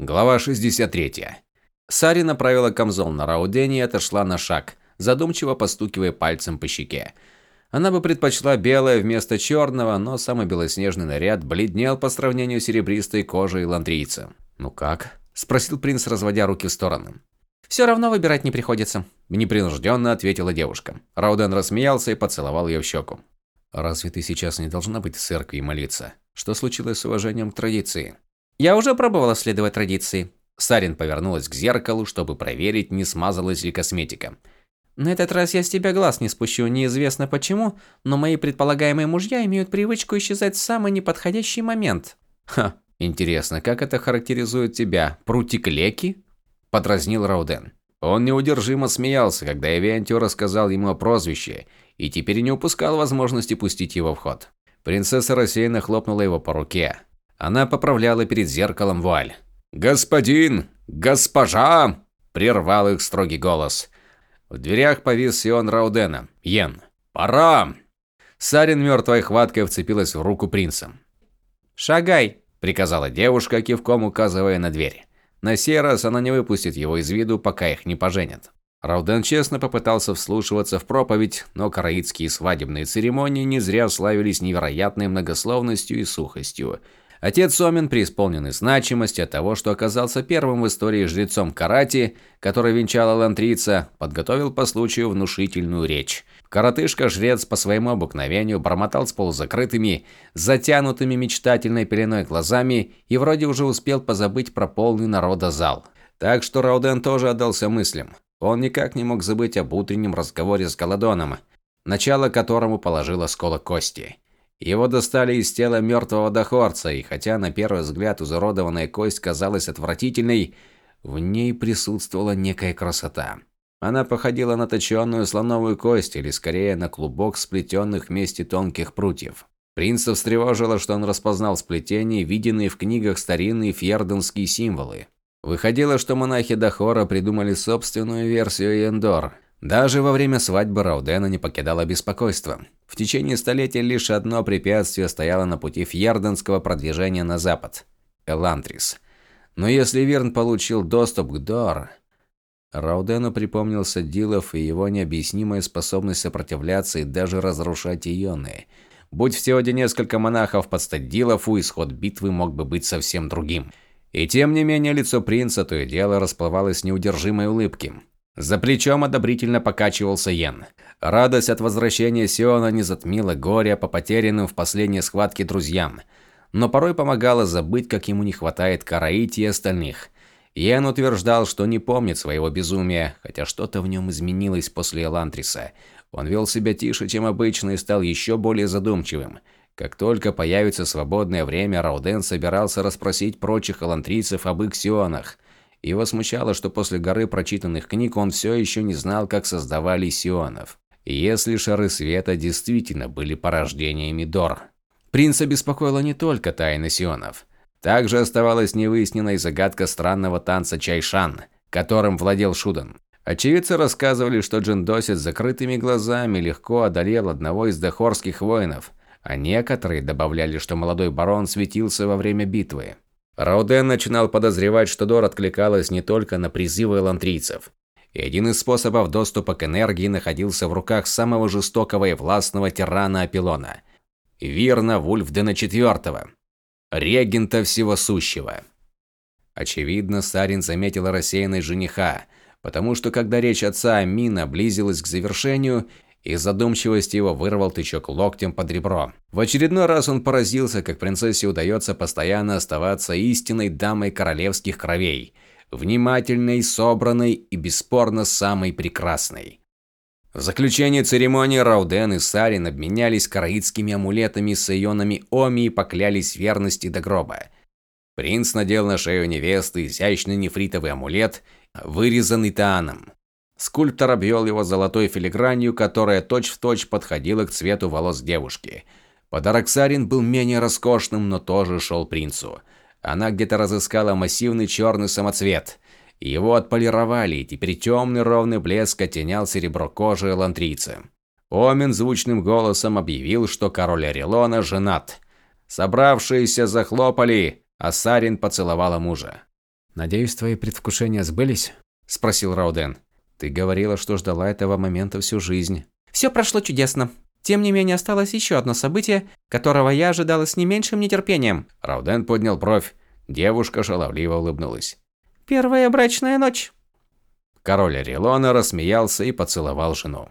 Глава 63. Сари направила камзол на Раудене и отошла на шаг, задумчиво постукивая пальцем по щеке. Она бы предпочла белое вместо черного, но самый белоснежный наряд бледнел по сравнению с серебристой кожей ландрийца. «Ну как?» – спросил принц, разводя руки в стороны. «Все равно выбирать не приходится», – непринужденно ответила девушка. Рауден рассмеялся и поцеловал ее в щеку. «Разве ты сейчас не должна быть в церкви и молиться? Что случилось с уважением к традиции?» Я уже пробовала следовать традиции. Сарин повернулась к зеркалу, чтобы проверить, не смазалась ли косметика. На этот раз я с тебя глаз не спущу, неизвестно почему, но мои предполагаемые мужья имеют привычку исчезать в самый неподходящий момент. Ха, интересно, как это характеризует тебя? Прутик Леки? Подразнил Рауден. Он неудержимо смеялся, когда Эвиантио рассказал ему о прозвище, и теперь не упускал возможности пустить его в ход. Принцесса рассеянно хлопнула его по руке. Она поправляла перед зеркалом вуаль. «Господин! Госпожа!» – прервал их строгий голос. В дверях повис Сион Раудена. «Йен! Пора!» Сарин мертвой хваткой вцепилась в руку принца. «Шагай!» – приказала девушка, кивком указывая на дверь. На сей раз она не выпустит его из виду, пока их не поженят. Рауден честно попытался вслушиваться в проповедь, но караитские свадебные церемонии не зря славились невероятной многословностью и сухостью – Отец Сомин, преисполненный значимости от того, что оказался первым в истории жрецом карати, который венчал лантрица, подготовил по случаю внушительную речь. Коротышка-жрец по своему обыкновению бормотал с полузакрытыми, затянутыми мечтательной пеленой глазами и вроде уже успел позабыть про полный народа зал. Так что Рауден тоже отдался мыслям. Он никак не мог забыть об утреннем разговоре с Голодоном, начало которому положил осколок кости. Его достали из тела мертвого дохорца, и хотя на первый взгляд изуродованная кость казалась отвратительной, в ней присутствовала некая красота. Она походила на точенную слоновую кость, или скорее на клубок сплетенных вместе тонких прутьев. Принца встревожило, что он распознал сплетения, виденные в книгах старинные фьерденские символы. Выходило, что монахи Дахора придумали собственную версию Эндор, даже во время свадьбы Раудена не покидало беспокойство. В течение столетий лишь одно препятствие стояло на пути фьерденского продвижения на запад – Элантрис. Но если Верн получил доступ к Дор... Раудену припомнился Дилов и его необъяснимая способность сопротивляться и даже разрушать ионы. Будь в Теоде несколько монахов под стать Дилову, исход битвы мог бы быть совсем другим. И тем не менее лицо принца то и дело расплывалось неудержимой улыбки. За плечом одобрительно покачивался Йен. Радость от возвращения Сиона не затмила горя по потерянным в последней схватке друзьям, но порой помогала забыть, как ему не хватает Караити и остальных. Йен утверждал, что не помнит своего безумия, хотя что-то в нем изменилось после Элантриса. Он вел себя тише, чем обычно, и стал еще более задумчивым. Как только появится свободное время, Рауден собирался расспросить прочих элантрийцев об их сионах. Его смущало, что после горы прочитанных книг он все еще не знал, как создавали сионов. Если шары света действительно были порождениями Дор. Принца беспокоила не только тайна сионов. Также оставалась невыясненной загадка странного танца Чайшан, которым владел Шудан. Очевидцы рассказывали, что Джиндоси с закрытыми глазами легко одолел одного из дохорских воинов, а некоторые добавляли, что молодой барон светился во время битвы. Рауден начинал подозревать, что Дор откликалась не только на призывы элантрийцев. И один из способов доступа к энергии находился в руках самого жестокого и властного тирана Апилона – Вирна Вульфдена IV, регента всего сущего. Очевидно, Сарин заметил рассеянность жениха, потому что когда речь отца Амина близилась к завершению, из задумчивости его вырвал тычок локтем под ребро. В очередной раз он поразился, как принцессе удается постоянно оставаться истинной дамой королевских кровей. Внимательной, собранной и бесспорно самой прекрасной. В заключение церемонии Рауден и Сарин обменялись караитскими амулетами с ионами Оми и поклялись верности до гроба. Принц надел на шею невесты изящный нефритовый амулет, вырезанный Тааном. Скульптор обвел его золотой филигранью, которая точь-в-точь точь подходила к цвету волос девушки. Подарок Сарин был менее роскошным, но тоже шел принцу. Она где-то разыскала массивный черный самоцвет. Его отполировали, и теперь темный ровный блеск оттенял серебро кожи элантрийца. Омен звучным голосом объявил, что король Орелона женат. Собравшиеся захлопали, а Сарин поцеловала мужа. «Надеюсь, твои предвкушения сбылись?» – спросил Рауден. «Ты говорила, что ждала этого момента всю жизнь». Все прошло чудесно. Тем не менее, осталось еще одно событие, которого я ожидала с не меньшим нетерпением. Рауден поднял бровь. Девушка шаловливо улыбнулась. «Первая брачная ночь». Король Релона рассмеялся и поцеловал жену.